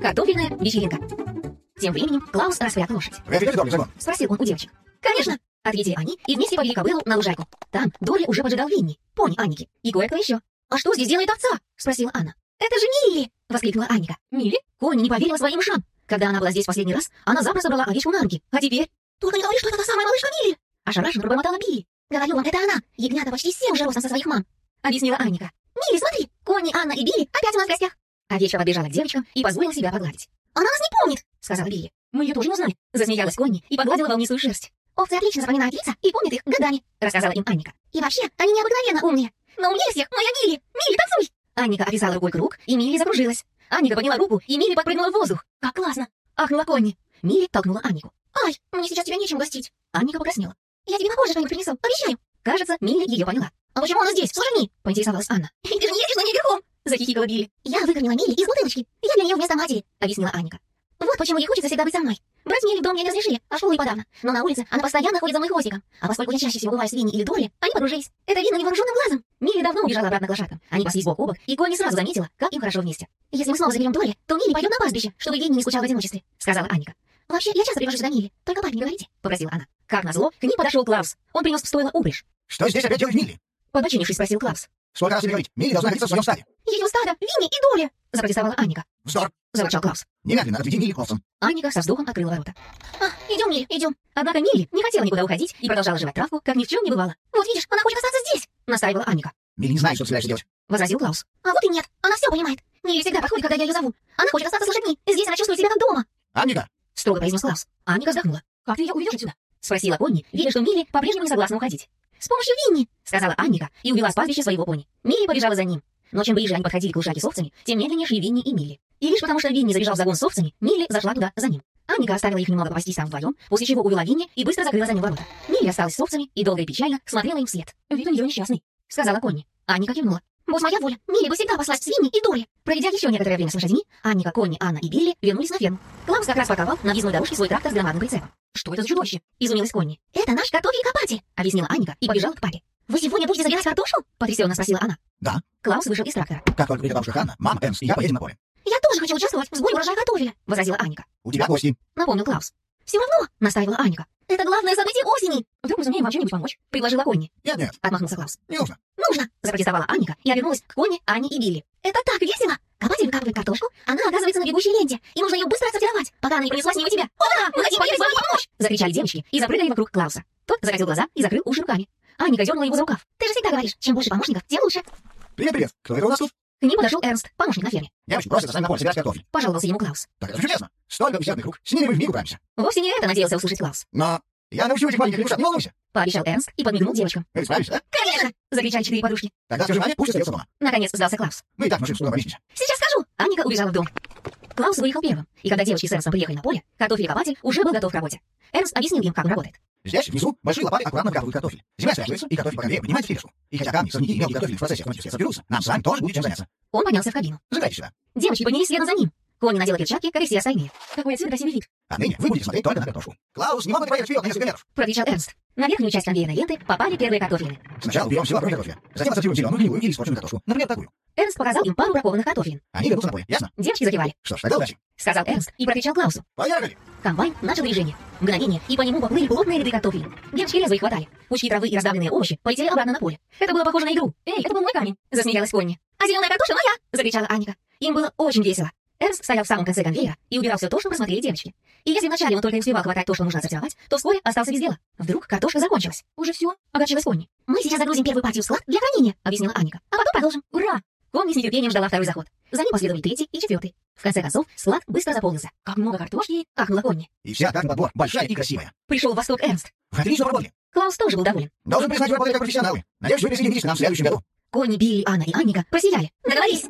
Картофельная вечеринка. Тем временем Клаус распряг лошадь. Вы отвечаете Дорли гон? Спросил он у девочек. «Конечно!» — ответили они и вместе повели кобылу на лужайку. Там Дори уже поджидал Винни, пони Анники, и кое-кто еще. «А что здесь делает овца?» — спросила Анна. «Это же Милли!» — воскликнула Анника. «Милли?» Кони не поверила своим ушам. Когда она была здесь последний раз, она запросто брала овечку на руки. А теперь... «Только не говори, что это та самая малышка Милли!» Ошарашенно пробормотала Билли. «Говорю вам, это она! Ягнята почти все уже ростом со своих мам!» — объяснила Анника. «Милли, смотри! Кони, Анна и Билли опять у нас в гостях!» Овечка подбежала к девочкам и позволила себя погладить. «Она нас не помнит!» — сказала Билли. «Мы ее тоже не узнали!» — засмеялась Конни и погладила волнистую шерсть. «Овцы отлично запоминают лица и помнят их годами!» — рассказала им Анника. «И вообще, они необыкновенно умные! Но умнее всех моя Милли! Милли, танцуй!» Анника описала рукой круг, и Милли закружилась. Анника подняла руку, и Милли подпрыгнула в воздух. «Как классно!» — ахнула Конни. Милли толкнула Аннику. «Ай, мне сейчас тебя нечем гостить!» Анника покраснела. «Я тебе попозже что-нибудь принесу, обещаю!» Кажется, Милли ее поняла. «А почему она здесь, в служении?» — поинтересовалась Анна. «Ты же не едешь на ней верхом!» — захихикала Билли. «Я выкормила Милли из бутылочки. Я для нее вместо матери», — объяснила Анника. «Вот почему ей хочется всегда быть со мной. Брать Милли в дом мне не разрешили, а школу и подавно. Но на улице она постоянно ходит за мной хвостиком. А поскольку я чаще всего бываю с Винни или Дори, они подружились. Это видно невооруженным глазом. Милли давно убежала обратно к лошадкам. Они паслись бок о бок, и Конни сразу заметила, как им хорошо вместе. «Если мы снова заберем Дори, то Милли пойдет на пастбище, чтобы Винни не скучал в одиночестве», — сказала Анника. «Вообще, я часто привожу сюда Милли. Только папе не говорите», — попросила она. Как назло, к ним подошел Клаус. Он принес в стойло упряжь. Что здесь опять делает Милли? Подбочинившись, спросил Клаус. Сколько раз тебе говорить? Милли должна находиться в своем стаде. «Ее стадо, Винни и Доля!» — запротестовала Анника. Вздор. — заворчал Клаус. Немедленно отведи Милли к овцам. Анника со вздохом открыла ворота. «А, идем, Милли, идем». Однако Милли не хотела никуда уходить и продолжала жевать травку, как ни в чем не бывало. «Вот видишь, она хочет остаться здесь», — настаивала Анника. Милли не знает, что ты собираешься делать. — возразил Клаус. «А вот и нет, она все понимает. Милли всегда подходит, когда я ее зову. Она хочет остаться с лошадьми, здесь она чувствует себя как дома», Анника, — строго произнес Клаус. Анника вздохнула. «Как ты ее уведешь отсюда?» — спросила Конни, видя, что Милли по-прежнему не согласна уходить. «С помощью Винни», — сказала Анника и увела с пастбища своего пони. Милли побежала за ним. Но чем ближе они подходили к лужайке с овцами, тем медленнее шли Винни и Милли. И лишь потому, что Винни забежал в загон с овцами, Милли зашла туда за ним. Анника оставила их немного попастись там вдвоем, после чего увела Винни и быстро закрыла за ним ворота. Милли осталась с овцами и долго и печально смотрела им вслед. «Вид у нее несчастный», — сказала Конни. Анника кивнула. «Будь моя воля, Милли бы всегда послась с Винни и Дори». Проведя еще некоторое время с лошадьми, Анника, Конни, Анна и Билли вернулись на ферму. Клаус как раз парковал на въездной дорожке свой трактор с громадным прицепом. «Что это за чудовище?» — изумилась Конни. «Это наш картофель-копатель», — объяснила Анника и побежала к папе. «Вы сегодня будете забирать картошку?» — потрясенно спросила она. Да. Клаус вышел из трактора. как только придет бабушка Ханна, мама, Энс и я поедем на поле. «Я тоже хочу участвовать в сборе урожая картофеля», — возразила Анника. У тебя гости. Напомнил Клаус. «Все равно», — настаивала Анника. «Это главное событие осени». «Вдруг мы сумеем вам чем-нибудь помочь?» — предложила Конни. Нет, нет, Отмахнулся Клаус. не нужно. «Нужно!» — запротестовала Анника и обернулась к Конни, Ане и Билли. «Это так весело! Копатель выкапывает картошку, она оказывается на бегущей ленте, и нужно ее быстро отсортировать, пока она не принесла с нее тебя. «Ура! Мы хотим поехать с вами помочь!» — закричали девочки и запрыгали вокруг Клауса. Тот закатил глаза и закрыл уши руками. Анника дернула его за рукав. «Ты же всегда говоришь, чем больше помощников, тем лучше!» Привет, привет. Кто это у нас тут? К ним подошел Эрнст, помощник на ферме. Девочки просят с нами на поле собирать картофель. Пожаловался ему Клаус. Так это же чудесно. Столько бесед вокруг. С ними мы вмиг управимся. Вовсе не это надеялся услышать Клаус. Но я научу этих маленьких лягушат, не волнуйся. Пообещал Эрнст и подмигнул девочкам. Вы справитесь, да? «Конечно!» — закричали четыре подружки. Тогда скажи маме, пусть остается дома. Наконец сдался Клаус. Мы и так машину с трудом объяснимся. «Сейчас скажу!» Анника убежала в дом. Клаус выехал первым, и когда девочки с Эрнстом приехали на поле, картофель-копатель уже был готов к работе. Эрнст объяснил им, как он работает. Здесь, внизу, большие лопаты аккуратно вкапывают картофель. Земля стряхивается, и картофель по конвейеру поднимается тележку. И хотя камни, сорняки и мелкий картофель в процессе автоматически соберутся, нам с вами тоже будет чем заняться. Он поднялся в кабину. Забирайте сюда. Девочки поднялись следом за ним. Конни надела перчатки, как и все остальные. «Какой отсюда красивый вид!» Отныне вы будете смотреть только на картошку. Клаус, не мог бы ты проехать вперед на несколько метров. — прокричал Эрнст. На верхнюю часть конвейерной ленты попали первые картофелины. Сначала уберем все вокруг картофеля. Затем отсортируем зеленую, гнилую или испорченную картошку. Например, такую. Эрнст показал им пару бракованных картофелин. Они вернутся на поле, ясно? Девочки закивали. Что ж, тогда удачи. Сказал Эрнст и прокричал Клаусу. Поехали! Комбайн начал движение. Мгновение, и по нему поплыли плотные ряды картофелин. Девочки резво их хватали. Пучки травы и раздавленные овощи полетели обратно на поле. Это было похоже на игру. «Эй, это был мой камень!» — засмеялась Конни. «А зеленая картошка моя!» — закричала Аника. Им было очень весело. Эрнст стоял в самом конце конвейера и убирал все то, что просмотрели девочки. И если вначале он только и успевал хватать то, что нужно отсортировать, то вскоре остался без дела. Вдруг картошка закончилась. «Уже все?» — огорчилась Конни. «Мы сейчас загрузим первую партию в склад для хранения», — объяснила Аника. «А потом продолжим. Ура!» Конни с нетерпением ждала второй заход. За ним последовали третий и четвертый. В конце концов, склад быстро заполнился. «Как много картошки!» — ахнула Конни. И вся как подбор, большая и красивая. Пришел в восторг Эрнст. Отлично поработали. Клаус тоже был доволен. Должен признать, вы работаете как профессионалы. Надеюсь, вы присоединитесь к нам в следующем году. Конни, Билли, Анна и Анника просияли. Договорились.